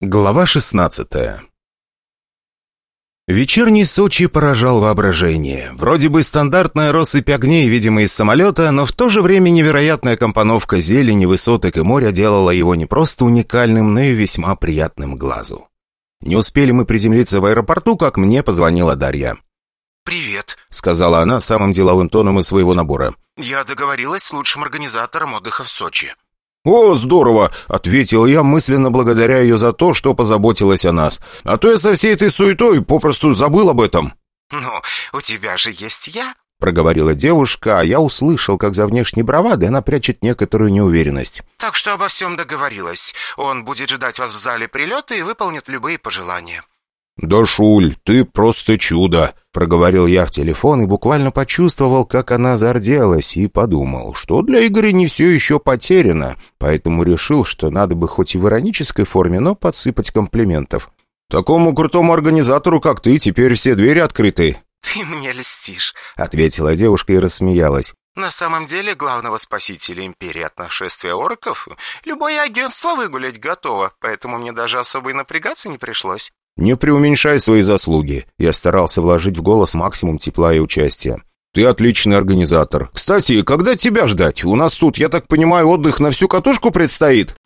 Глава 16 Вечерний Сочи поражал воображение. Вроде бы стандартная россыпь огней, видимо, из самолета, но в то же время невероятная компоновка зелени, высоток и моря делала его не просто уникальным, но и весьма приятным глазу. Не успели мы приземлиться в аэропорту, как мне позвонила Дарья. «Привет», — сказала она самым деловым тоном из своего набора. «Я договорилась с лучшим организатором отдыха в Сочи». «О, здорово!» — ответил я, мысленно благодаря ее за то, что позаботилась о нас. «А то я со всей этой суетой попросту забыл об этом». «Ну, у тебя же есть я», — проговорила девушка, а я услышал, как за внешней бравадой она прячет некоторую неуверенность. «Так что обо всем договорилась. Он будет ждать вас в зале прилета и выполнит любые пожелания». «Да, Шуль, ты просто чудо!» — проговорил я в телефон и буквально почувствовал, как она зарделась, и подумал, что для Игоря не все еще потеряно, поэтому решил, что надо бы хоть и в иронической форме, но подсыпать комплиментов. «Такому крутому организатору, как ты, теперь все двери открыты». «Ты мне льстишь», — ответила девушка и рассмеялась. «На самом деле, главного спасителя империи от нашествия орков любое агентство выгулять готово, поэтому мне даже особо и напрягаться не пришлось». «Не преуменьшай свои заслуги». Я старался вложить в голос максимум тепла и участия. «Ты отличный организатор. Кстати, когда тебя ждать? У нас тут, я так понимаю, отдых на всю катушку предстоит?»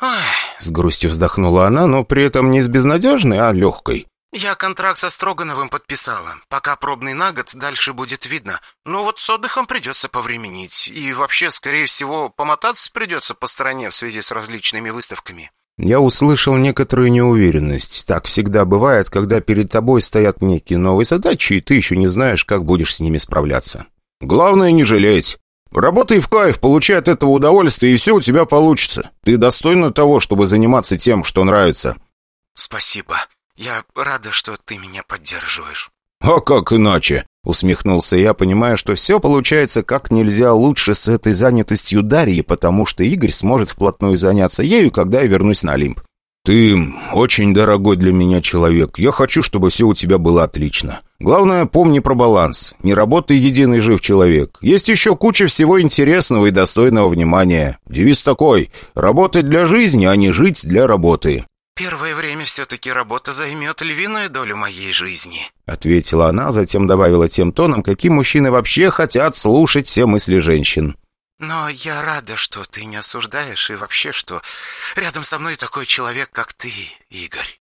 «Ах...» С грустью вздохнула она, но при этом не с безнадежной, а легкой. «Я контракт со Строгановым подписала. Пока пробный на год, дальше будет видно. Но вот с отдыхом придется повременить. И вообще, скорее всего, помотаться придется по стране в связи с различными выставками». Я услышал некоторую неуверенность. Так всегда бывает, когда перед тобой стоят некие новые задачи, и ты еще не знаешь, как будешь с ними справляться. Главное не жалеть. Работай в кайф, получай от этого удовольствие, и все у тебя получится. Ты достойна того, чтобы заниматься тем, что нравится. «Спасибо. Я рада, что ты меня поддерживаешь». «А как иначе?» — усмехнулся я, понимая, что все получается как нельзя лучше с этой занятостью Дарьи, потому что Игорь сможет вплотную заняться ею, когда я вернусь на Олимп. «Ты очень дорогой для меня человек. Я хочу, чтобы все у тебя было отлично. Главное, помни про баланс. Не работай единый жив человек. Есть еще куча всего интересного и достойного внимания. Девиз такой — работать для жизни, а не жить для работы». «Первое время все-таки работа займет львиную долю моей жизни», — ответила она, затем добавила тем тоном, каким мужчины вообще хотят слушать все мысли женщин. «Но я рада, что ты не осуждаешь, и вообще, что рядом со мной такой человек, как ты, Игорь».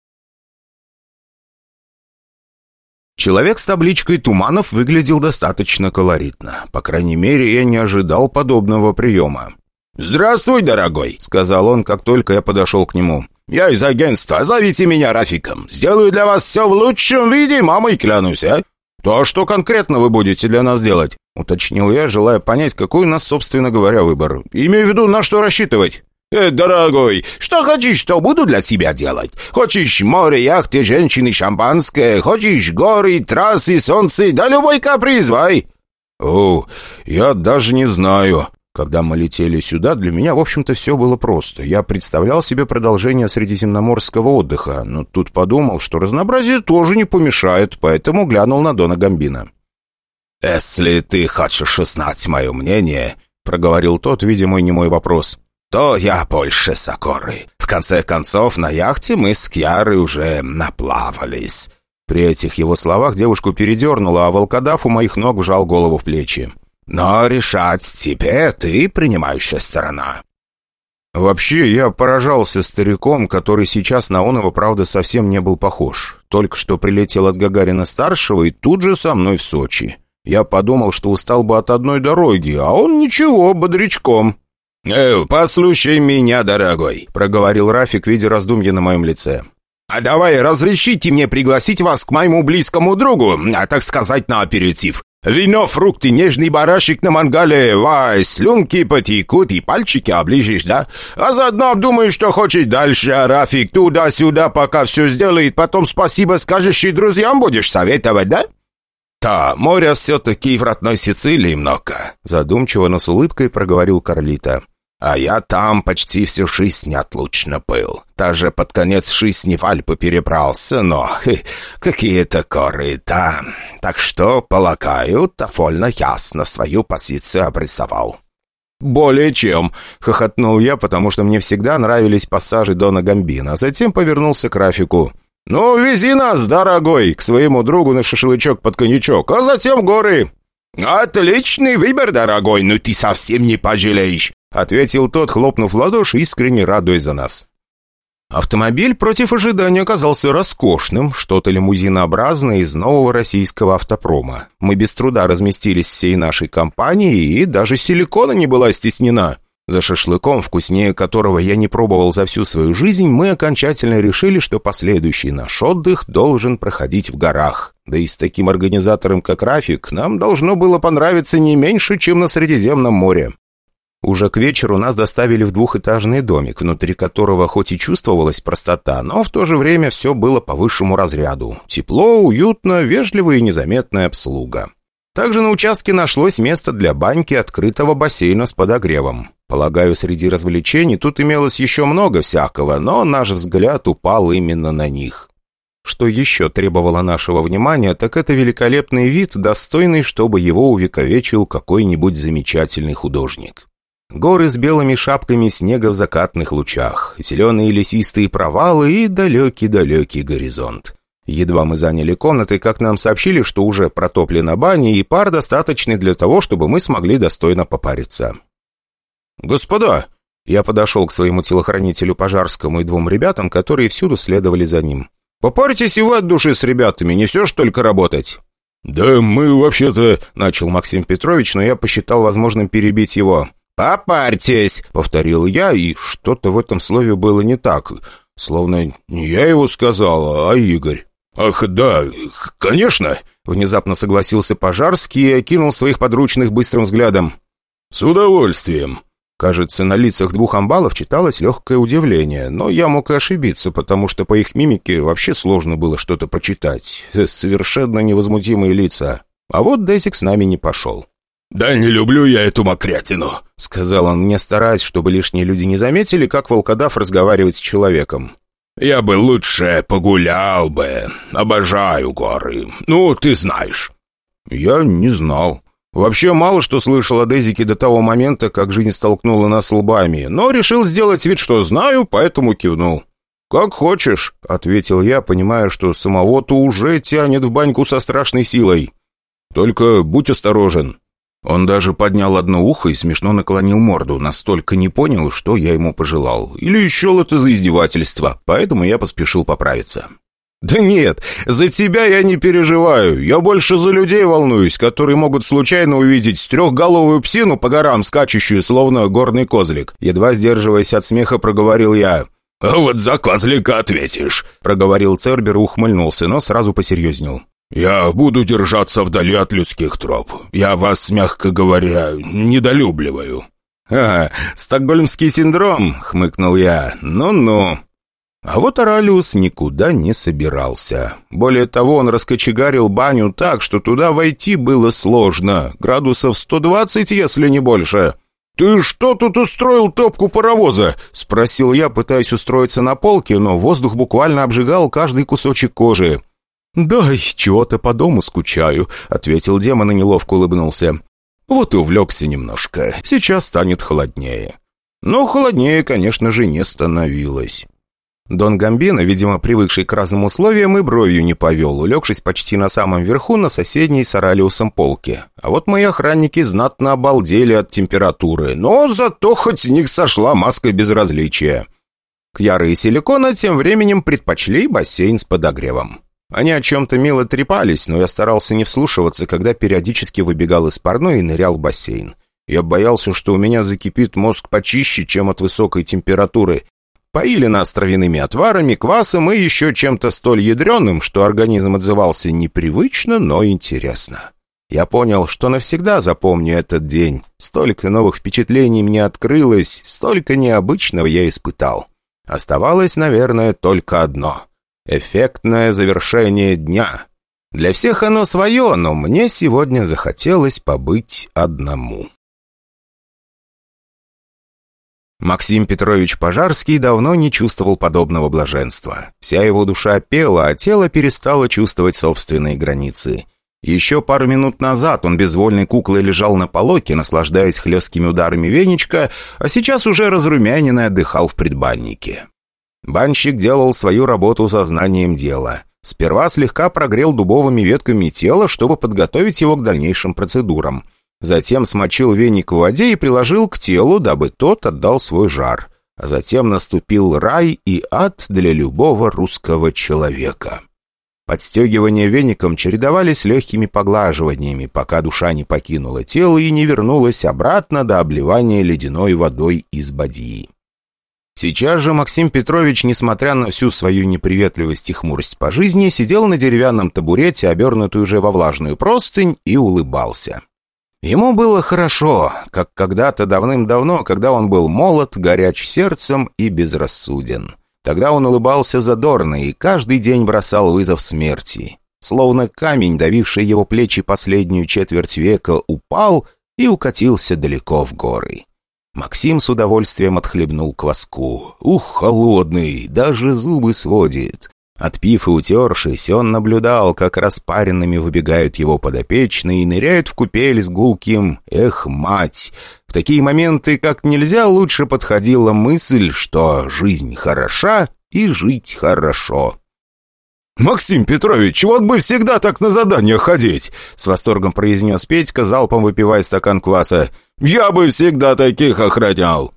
Человек с табличкой «Туманов» выглядел достаточно колоритно. По крайней мере, я не ожидал подобного приема. «Здравствуй, дорогой», — сказал он, как только я подошел к нему. «Я из агентства. Зовите меня Рафиком. Сделаю для вас все в лучшем виде, мамой клянусь, а?» «То что конкретно вы будете для нас делать?» — уточнил я, желая понять, какой у нас, собственно говоря, выбор. «Имею в виду, на что рассчитывать?» «Э, дорогой, что хочешь, что буду для тебя делать? Хочешь море, яхты, женщины, шампанское? Хочешь горы, трассы, солнце? Да любой каприз, вай!» «О, я даже не знаю», когда мы летели сюда, для меня, в общем-то, все было просто. Я представлял себе продолжение средиземноморского отдыха, но тут подумал, что разнообразие тоже не помешает, поэтому глянул на Дона Гамбина. «Если ты хочешь узнать мое мнение», — проговорил тот, видимо, не мой вопрос, «то я больше Сокоры. В конце концов, на яхте мы с Кьярой уже наплавались». При этих его словах девушку передернула, а волкодав у моих ног вжал голову в плечи. Но решать теперь ты принимающая сторона». Вообще, я поражался стариком, который сейчас на Онова, правда, совсем не был похож. Только что прилетел от Гагарина-старшего и тут же со мной в Сочи. Я подумал, что устал бы от одной дороги, а он ничего, бодрячком. «Э, послушай меня, дорогой», — проговорил Рафик, видя раздумья на моем лице. «А давай разрешите мне пригласить вас к моему близкому другу, а так сказать, на аперитив. Вино, фрукты, нежный барашек на мангале, вай, слюнки потекут и пальчики оближешь, да? А заодно обдумаешь, что хочешь дальше, Рафик туда-сюда пока все сделает, потом спасибо скажешь и друзьям будешь советовать, да?» «Да, моря все-таки в родной Сицилии много», задумчиво, но с улыбкой проговорил Карлита. А я там почти всю жизнь отлучно был. Даже под конец жизни в Альпы перебрался, но какие-то корыта. Так что, полагаю, довольно ясно свою позицию обрисовал. более чем!» — хохотнул я, потому что мне всегда нравились пассажи Дона Гамбина, затем повернулся к Рафику. «Ну, вези нас, дорогой, к своему другу на шашлычок под коньячок, а затем горы!» «Отличный выбор, дорогой, но ты совсем не пожалеешь!» — ответил тот, хлопнув ладоши, искренне радуясь за нас. Автомобиль против ожидания оказался роскошным, что-то лимузинообразное из нового российского автопрома. Мы без труда разместились всей нашей компанией, и даже силикона не была стеснена. За шашлыком, вкуснее которого я не пробовал за всю свою жизнь, мы окончательно решили, что последующий наш отдых должен проходить в горах. Да и с таким организатором, как Рафик, нам должно было понравиться не меньше, чем на Средиземном море. Уже к вечеру нас доставили в двухэтажный домик, внутри которого хоть и чувствовалась простота, но в то же время все было по высшему разряду. Тепло, уютно, вежливая и незаметная обслуга. Также на участке нашлось место для баньки открытого бассейна с подогревом. Полагаю, среди развлечений тут имелось еще много всякого, но наш взгляд упал именно на них. Что еще требовало нашего внимания, так это великолепный вид, достойный, чтобы его увековечил какой-нибудь замечательный художник. Горы с белыми шапками снега в закатных лучах, зеленые лесистые провалы и далекий-далекий горизонт. Едва мы заняли комнаты, как нам сообщили, что уже протоплена баня и пар достаточный для того, чтобы мы смогли достойно попариться. «Господа!» Я подошел к своему телохранителю Пожарскому и двум ребятам, которые всюду следовали за ним. «Попарьтесь и вы от души с ребятами, не все ж только работать!» «Да мы вообще-то...» — начал Максим Петрович, но я посчитал возможным перебить его. «Попарьтесь!» — повторил я, и что-то в этом слове было не так. Словно не я его сказал, а Игорь. «Ах, да, конечно!» — внезапно согласился Пожарский и окинул своих подручных быстрым взглядом. «С удовольствием!» Кажется, на лицах двух амбалов читалось легкое удивление, но я мог и ошибиться, потому что по их мимике вообще сложно было что-то прочитать. Совершенно невозмутимые лица. А вот Десик с нами не пошел. «Да не люблю я эту мокрятину», — сказал он мне, стараясь, чтобы лишние люди не заметили, как волкодав разговаривает с человеком. «Я бы лучше погулял бы. Обожаю горы. Ну, ты знаешь». «Я не знал. Вообще мало что слышал о Дезике до того момента, как жизнь столкнула нас лбами, но решил сделать вид, что знаю, поэтому кивнул». «Как хочешь», — ответил я, понимая, что самого-то уже тянет в баньку со страшной силой. «Только будь осторожен. Он даже поднял одно ухо и смешно наклонил морду, настолько не понял, что я ему пожелал. Или счел это за издевательство, поэтому я поспешил поправиться. «Да нет, за тебя я не переживаю. Я больше за людей волнуюсь, которые могут случайно увидеть трехголовую псину по горам, скачущую, словно горный козлик». Едва сдерживаясь от смеха, проговорил я. «А вот за козлика ответишь», — проговорил Цербер ухмыльнулся, но сразу посерьезнел. «Я буду держаться вдали от людских троп. Я вас, мягко говоря, недолюбливаю». «А, стокгольмский синдром», — хмыкнул я. «Ну-ну». А вот Оралиус никуда не собирался. Более того, он раскочегарил баню так, что туда войти было сложно. Градусов 120, если не больше. «Ты что тут устроил топку паровоза?» — спросил я, пытаясь устроиться на полке, но воздух буквально обжигал каждый кусочек кожи. «Да, чего-то по дому скучаю», — ответил демон и неловко улыбнулся. «Вот и увлекся немножко. Сейчас станет холоднее». Но холоднее, конечно же, не становилось. Дон Гамбино, видимо, привыкший к разным условиям, и бровью не повел, улегшись почти на самом верху на соседней с Оралиусом полке. А вот мои охранники знатно обалдели от температуры, но зато хоть с них сошла маска безразличия. Кьяры и Силикона тем временем предпочли бассейн с подогревом. Они о чем-то мило трепались, но я старался не вслушиваться, когда периодически выбегал из парной и нырял в бассейн. Я боялся, что у меня закипит мозг почище, чем от высокой температуры. Поили нас травяными отварами, квасом и еще чем-то столь ядреным, что организм отзывался непривычно, но интересно. Я понял, что навсегда запомню этот день. Столько новых впечатлений мне открылось, столько необычного я испытал. Оставалось, наверное, только одно — Эффектное завершение дня. Для всех оно свое, но мне сегодня захотелось побыть одному. Максим Петрович Пожарский давно не чувствовал подобного блаженства. Вся его душа пела, а тело перестало чувствовать собственные границы. Еще пару минут назад он безвольной куклой лежал на полоке, наслаждаясь хлесткими ударами веничка, а сейчас уже разрумяненный отдыхал в предбаннике. Банщик делал свою работу со знанием дела. Сперва слегка прогрел дубовыми ветками тело, чтобы подготовить его к дальнейшим процедурам. Затем смочил веник в воде и приложил к телу, дабы тот отдал свой жар. А затем наступил рай и ад для любого русского человека. Подстегивания веником чередовались легкими поглаживаниями, пока душа не покинула тело и не вернулась обратно до обливания ледяной водой из бадьи. Сейчас же Максим Петрович, несмотря на всю свою неприветливость и хмурость по жизни, сидел на деревянном табурете, обернутый уже во влажную простынь, и улыбался. Ему было хорошо, как когда-то давным-давно, когда он был молод, горяч сердцем и безрассуден. Тогда он улыбался задорно и каждый день бросал вызов смерти. Словно камень, давивший его плечи последнюю четверть века, упал и укатился далеко в горы. Максим с удовольствием отхлебнул кваску. Ух, холодный, даже зубы сводит. Отпив и утершись, он наблюдал, как распаренными выбегают его подопечные и ныряют в купель с гулким «Эх, мать!». В такие моменты как нельзя лучше подходила мысль, что жизнь хороша и жить хорошо. «Максим Петрович, вот бы всегда так на задание ходить!» С восторгом произнес Петька, залпом выпивая стакан кваса. «Я бы всегда таких охранял!»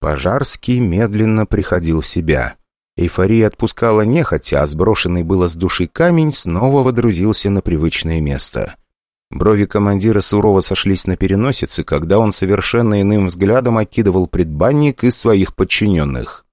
Пожарский медленно приходил в себя. Эйфория отпускала нехотя, а сброшенный было с души камень снова водрузился на привычное место. Брови командира сурово сошлись на переносице, когда он совершенно иным взглядом окидывал предбанник из своих подчиненных.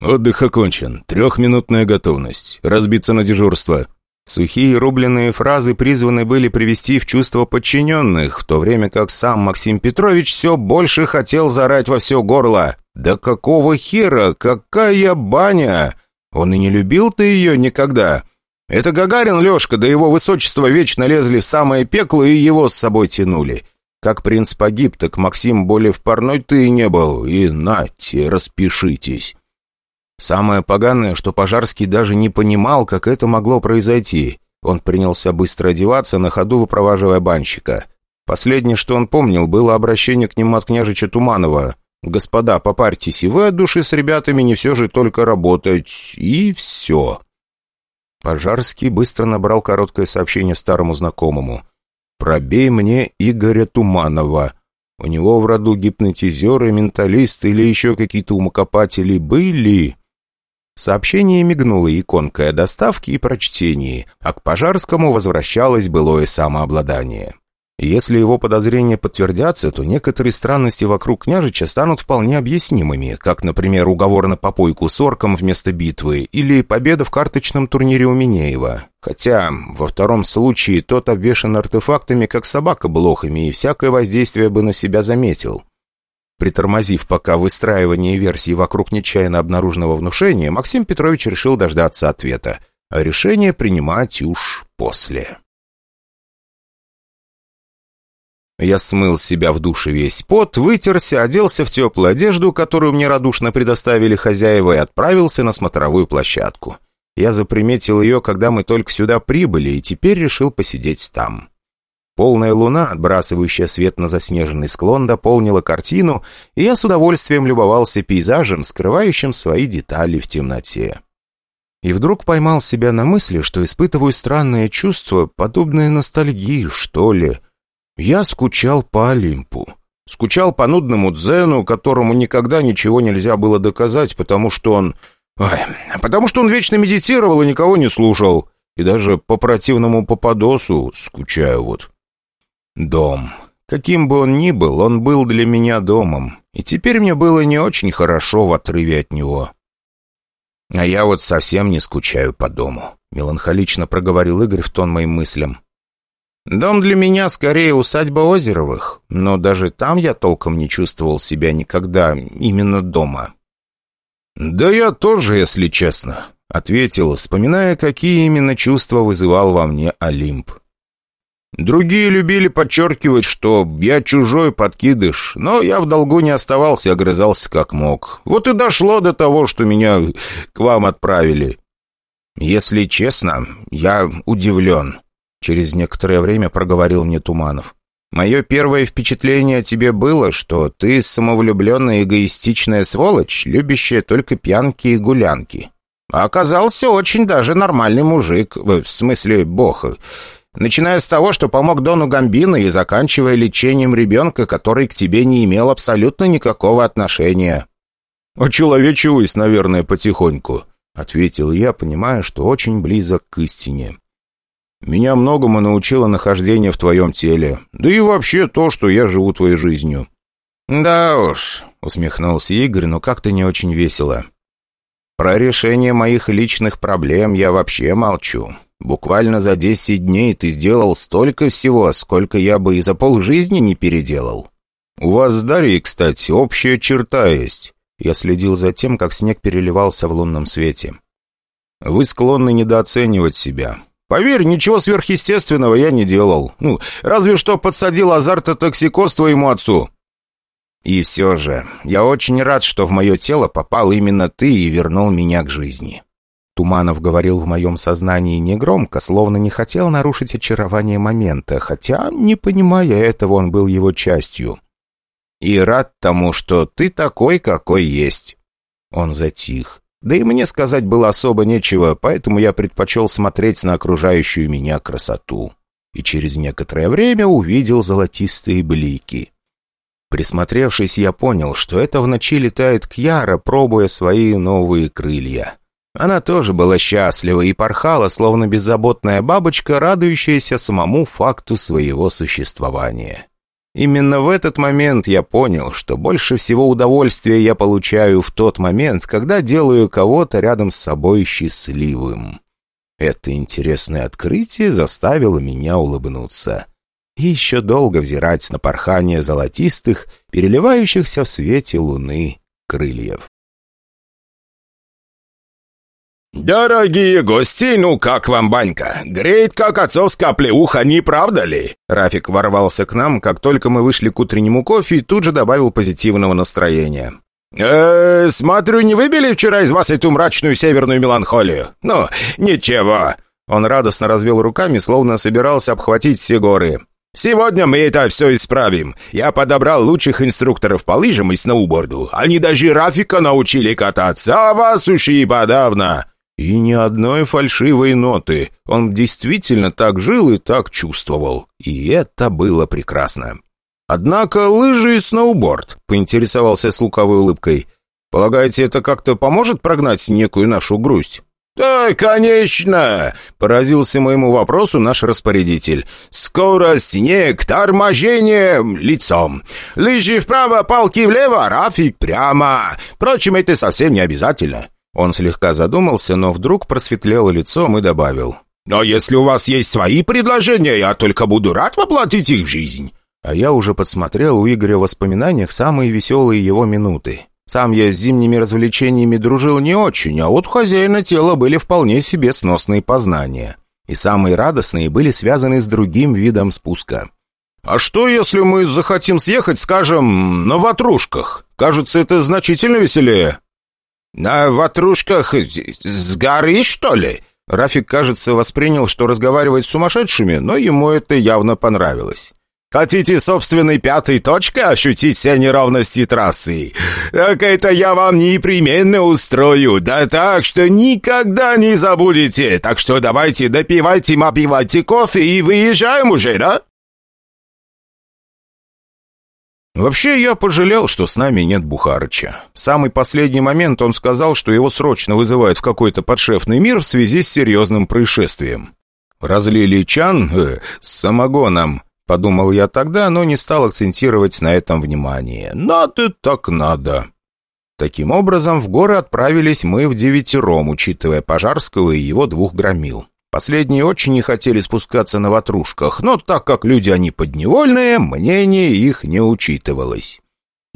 «Отдых окончен. Трехминутная готовность. Разбиться на дежурство». Сухие рубленые фразы призваны были привести в чувство подчиненных, в то время как сам Максим Петрович все больше хотел зарать во все горло. «Да какого хера? Какая баня? Он и не любил-то ее никогда. Это Гагарин Лешка, да его высочество вечно лезли в самое пекло и его с собой тянули. Как принц погиб, так Максим более в парной-то и не был. И нате, распишитесь». Самое поганое, что Пожарский даже не понимал, как это могло произойти. Он принялся быстро одеваться, на ходу выпроваживая банщика. Последнее, что он помнил, было обращение к нему от княжича Туманова. «Господа, попарьтесь, и вы от души с ребятами не все же только работать, и все». Пожарский быстро набрал короткое сообщение старому знакомому. «Пробей мне Игоря Туманова. У него в роду гипнотизеры, менталисты или еще какие-то умокопатели были?» Сообщение мигнуло иконкой о доставке и прочтении, а к Пожарскому возвращалось былое самообладание. Если его подозрения подтвердятся, то некоторые странности вокруг княжича станут вполне объяснимыми, как, например, уговор на попойку с орком вместо битвы или победа в карточном турнире у Минеева. Хотя, во втором случае, тот обвешан артефактами, как собака блохами, и всякое воздействие бы на себя заметил. Притормозив пока выстраивание версий вокруг нечаянно обнаруженного внушения, Максим Петрович решил дождаться ответа, а решение принимать уж после. Я смыл себя в душе весь пот, вытерся, оделся в теплую одежду, которую мне радушно предоставили хозяева, и отправился на смотровую площадку. Я заприметил ее, когда мы только сюда прибыли, и теперь решил посидеть там. Полная луна, отбрасывающая свет на заснеженный склон, дополнила картину, и я с удовольствием любовался пейзажем, скрывающим свои детали в темноте. И вдруг поймал себя на мысли, что испытываю странное чувство, подобное ностальгии, что ли. Я скучал по Олимпу. Скучал по нудному дзену, которому никогда ничего нельзя было доказать, потому что он... Ой, потому что он вечно медитировал и никого не слушал. И даже по противному попадосу скучаю вот. Дом. Каким бы он ни был, он был для меня домом. И теперь мне было не очень хорошо в отрыве от него. А я вот совсем не скучаю по дому. Меланхолично проговорил Игорь в тон моим мыслям. Дом для меня скорее усадьба Озеровых, но даже там я толком не чувствовал себя никогда именно дома. «Да я тоже, если честно», — ответил, вспоминая, какие именно чувства вызывал во мне Олимп. Другие любили подчеркивать, что я чужой подкидыш, но я в долгу не оставался, огрызался как мог. Вот и дошло до того, что меня к вам отправили. Если честно, я удивлен. Через некоторое время проговорил мне Туманов. «Мое первое впечатление о тебе было, что ты самовлюбленная эгоистичная сволочь, любящая только пьянки и гулянки. А оказался очень даже нормальный мужик, в смысле бог, начиная с того, что помог Дону Гамбино и заканчивая лечением ребенка, который к тебе не имел абсолютно никакого отношения». «Очеловечиваюсь, наверное, потихоньку», — ответил я, понимая, что очень близок к истине. «Меня многому научило нахождение в твоем теле, да и вообще то, что я живу твоей жизнью». «Да уж», — усмехнулся Игорь, но как-то не очень весело. «Про решение моих личных проблем я вообще молчу. Буквально за десять дней ты сделал столько всего, сколько я бы и за полжизни не переделал. У вас с Дарьей, кстати, общая черта есть. Я следил за тем, как снег переливался в лунном свете. «Вы склонны недооценивать себя. Поверь, ничего сверхъестественного я не делал. Ну, разве что подсадил азартотоксикоз твоему отцу». «И все же, я очень рад, что в мое тело попал именно ты и вернул меня к жизни». Туманов говорил в моем сознании негромко, словно не хотел нарушить очарование момента, хотя, не понимая этого, он был его частью. И рад тому, что ты такой, какой есть». Он затих. Да и мне сказать было особо нечего, поэтому я предпочел смотреть на окружающую меня красоту. И через некоторое время увидел золотистые блики. Присмотревшись, я понял, что это в ночи летает Кьяра, пробуя свои новые крылья. Она тоже была счастлива и порхала, словно беззаботная бабочка, радующаяся самому факту своего существования. Именно в этот момент я понял, что больше всего удовольствия я получаю в тот момент, когда делаю кого-то рядом с собой счастливым. Это интересное открытие заставило меня улыбнуться. И еще долго взирать на порхание золотистых, переливающихся в свете луны крыльев. «Дорогие гости, ну как вам банька? Греет, как отцовская плеуха, не правда ли?» Рафик ворвался к нам, как только мы вышли к утреннему кофе и тут же добавил позитивного настроения. э, смотрю, не выбили вчера из вас эту мрачную северную меланхолию? Ну, ничего». Он радостно развел руками, словно собирался обхватить все горы. «Сегодня мы это все исправим. Я подобрал лучших инструкторов по лыжам и сноуборду. Они даже Рафика научили кататься, а вас уж и подавно. И ни одной фальшивой ноты. Он действительно так жил и так чувствовал. И это было прекрасно. «Однако лыжи и сноуборд», — поинтересовался с луковой улыбкой. «Полагаете, это как-то поможет прогнать некую нашу грусть?» «Да, конечно!» — поразился моему вопросу наш распорядитель. «Скоро снег, торможение лицом. Лыжи вправо, палки влево, рафик прямо. Впрочем, это совсем не обязательно. Он слегка задумался, но вдруг просветлело лицом и добавил. «Но если у вас есть свои предложения, я только буду рад воплотить их в жизнь». А я уже подсмотрел у Игоря в воспоминаниях самые веселые его минуты. Сам я с зимними развлечениями дружил не очень, а вот хозяина тела были вполне себе сносные познания. И самые радостные были связаны с другим видом спуска. «А что, если мы захотим съехать, скажем, на ватрушках? Кажется, это значительно веселее». «На ватрушках с горы, что ли?» Рафик, кажется, воспринял, что разговаривать с сумасшедшими, но ему это явно понравилось. «Хотите собственной пятой точкой ощутить все неровности трассы? Так это я вам непременно устрою, да так, что никогда не забудете. Так что давайте допивайте, мопивайте кофе и выезжаем уже, да?» Вообще, я пожалел, что с нами нет Бухарыча. В самый последний момент он сказал, что его срочно вызывают в какой-то подшефный мир в связи с серьезным происшествием. «Разлили чан э, с самогоном», — подумал я тогда, но не стал акцентировать на этом внимание. «Надо так надо». Таким образом, в горы отправились мы в девятером, учитывая Пожарского и его двух громил. Последние очень не хотели спускаться на ватрушках, но так как люди они подневольные, мнение их не учитывалось.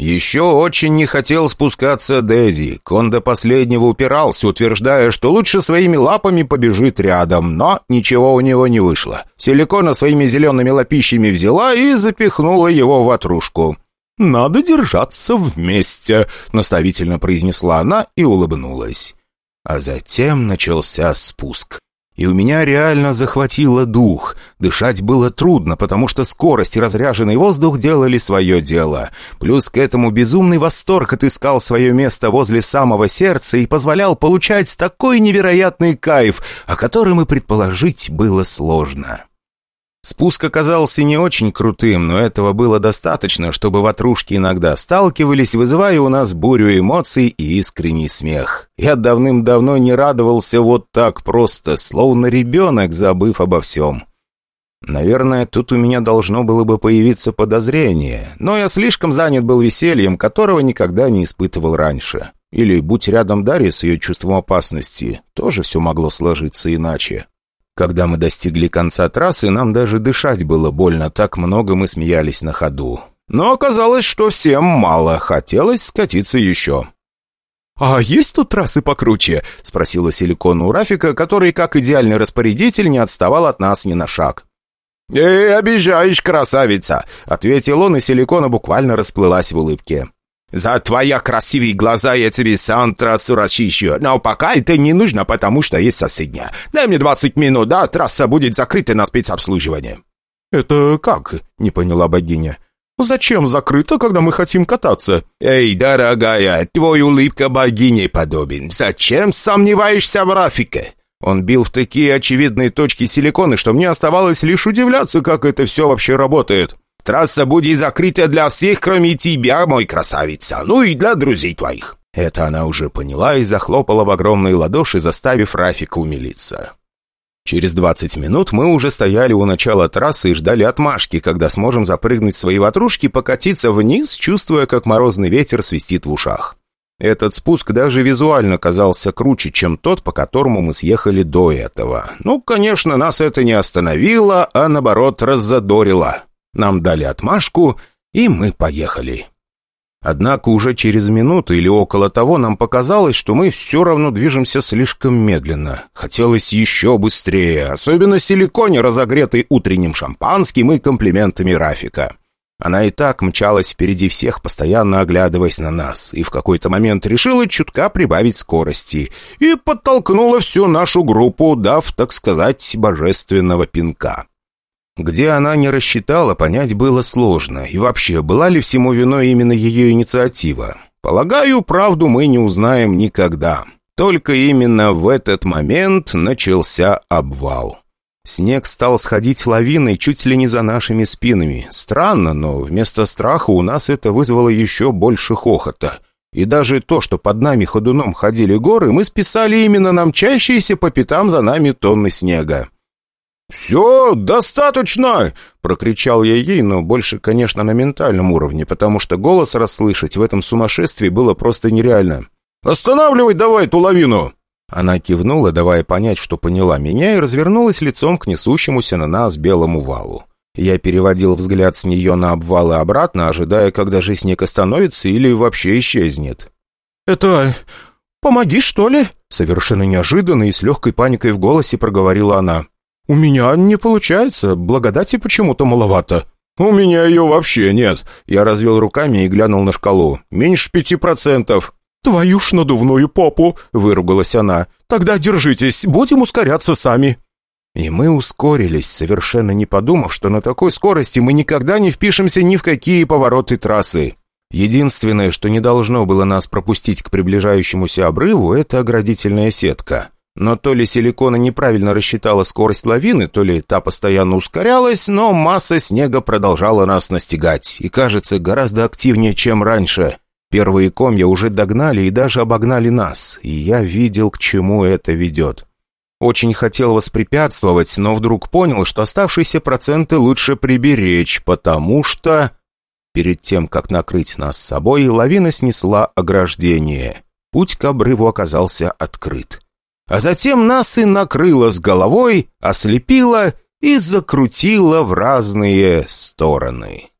Еще очень не хотел спускаться Дези. Он до последнего упирался, утверждая, что лучше своими лапами побежит рядом, но ничего у него не вышло. Силикона своими зелеными лапищами взяла и запихнула его в ватрушку. «Надо держаться вместе», — наставительно произнесла она и улыбнулась. А затем начался спуск. И у меня реально захватило дух. Дышать было трудно, потому что скорость и разряженный воздух делали свое дело. Плюс к этому безумный восторг отыскал свое место возле самого сердца и позволял получать такой невероятный кайф, о котором и предположить было сложно. Спуск оказался не очень крутым, но этого было достаточно, чтобы ватрушки иногда сталкивались, вызывая у нас бурю эмоций и искренний смех. Я давным-давно не радовался вот так просто, словно ребенок, забыв обо всем. Наверное, тут у меня должно было бы появиться подозрение, но я слишком занят был весельем, которого никогда не испытывал раньше. Или, будь рядом Дарья с ее чувством опасности, тоже все могло сложиться иначе. Когда мы достигли конца трассы, нам даже дышать было больно, так много мы смеялись на ходу. Но оказалось, что всем мало, хотелось скатиться еще. «А есть тут трассы покруче?» — спросила Силикон у Рафика, который, как идеальный распорядитель, не отставал от нас ни на шаг. «Эй, обижаешь, красавица!» — ответил он, и Силикона буквально расплылась в улыбке. «За твоя красивые глаза я тебе сам трассу расчищу, но пока это не нужно, потому что есть соседняя. Дай мне 20 минут, да, трасса будет закрыта на спецобслуживание». «Это как?» — не поняла богиня. «Зачем закрыто, когда мы хотим кататься?» «Эй, дорогая, твой улыбка богине подобен. Зачем сомневаешься в Рафике?» Он бил в такие очевидные точки силиконы, что мне оставалось лишь удивляться, как это все вообще работает. Трасса будет закрыта для всех, кроме тебя, мой красавица, ну и для друзей твоих». Это она уже поняла и захлопала в огромные ладоши, заставив Рафика умилиться. Через 20 минут мы уже стояли у начала трассы и ждали отмашки, когда сможем запрыгнуть в свои ватрушки, покатиться вниз, чувствуя, как морозный ветер свистит в ушах. Этот спуск даже визуально казался круче, чем тот, по которому мы съехали до этого. Ну, конечно, нас это не остановило, а наоборот раззадорило. Нам дали отмашку, и мы поехали. Однако уже через минуту или около того нам показалось, что мы все равно движемся слишком медленно. Хотелось еще быстрее, особенно силиконе, разогретой утренним шампанским и комплиментами Рафика. Она и так мчалась впереди всех, постоянно оглядываясь на нас, и в какой-то момент решила чутка прибавить скорости и подтолкнула всю нашу группу, дав, так сказать, божественного пинка. Где она не рассчитала, понять было сложно. И вообще, была ли всему виной именно ее инициатива? Полагаю, правду мы не узнаем никогда. Только именно в этот момент начался обвал. Снег стал сходить лавиной чуть ли не за нашими спинами. Странно, но вместо страха у нас это вызвало еще больше хохота. И даже то, что под нами ходуном ходили горы, мы списали именно на мчащиеся по пятам за нами тонны снега. «Все, достаточно!» — прокричал я ей, но больше, конечно, на ментальном уровне, потому что голос расслышать в этом сумасшествии было просто нереально. «Останавливай давай эту лавину!» Она кивнула, давая понять, что поняла меня, и развернулась лицом к несущемуся на нас белому валу. Я переводил взгляд с нее на обвал и обратно, ожидая, когда же снег остановится или вообще исчезнет. «Это... помоги, что ли?» Совершенно неожиданно и с легкой паникой в голосе проговорила она. «У меня не получается, благодати почему-то маловато». «У меня ее вообще нет». Я развел руками и глянул на шкалу. «Меньше пяти процентов». «Твою ж надувную попу!» — выругалась она. «Тогда держитесь, будем ускоряться сами». И мы ускорились, совершенно не подумав, что на такой скорости мы никогда не впишемся ни в какие повороты трассы. Единственное, что не должно было нас пропустить к приближающемуся обрыву, это оградительная сетка. Но то ли силикона неправильно рассчитала скорость лавины, то ли та постоянно ускорялась, но масса снега продолжала нас настигать, и, кажется, гораздо активнее, чем раньше. Первые комья уже догнали и даже обогнали нас, и я видел, к чему это ведет. Очень хотел воспрепятствовать, но вдруг понял, что оставшиеся проценты лучше приберечь, потому что... Перед тем, как накрыть нас собой, лавина снесла ограждение. Путь к обрыву оказался открыт а затем нас и накрыло с головой, ослепило и закрутило в разные стороны.